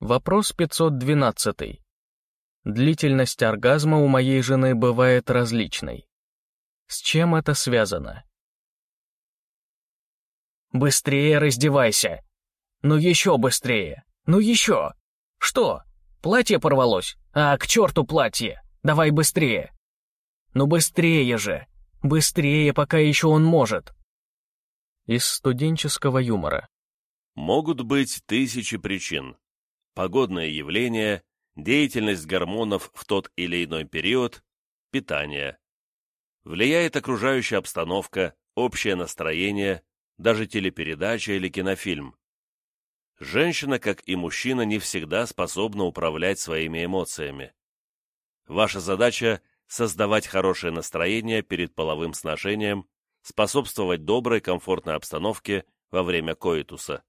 Вопрос 512. Длительность оргазма у моей жены бывает различной. С чем это связано? «Быстрее раздевайся! Ну еще быстрее! Ну еще! Что? Платье порвалось? А, к черту платье! Давай быстрее!» «Ну быстрее же! Быстрее, пока еще он может!» Из студенческого юмора. Могут быть тысячи причин. Погодное явление, деятельность гормонов в тот или иной период, питание. Влияет окружающая обстановка, общее настроение, даже телепередача или кинофильм. Женщина, как и мужчина, не всегда способна управлять своими эмоциями. Ваша задача – создавать хорошее настроение перед половым сношением, способствовать доброй, комфортной обстановке во время коитуса.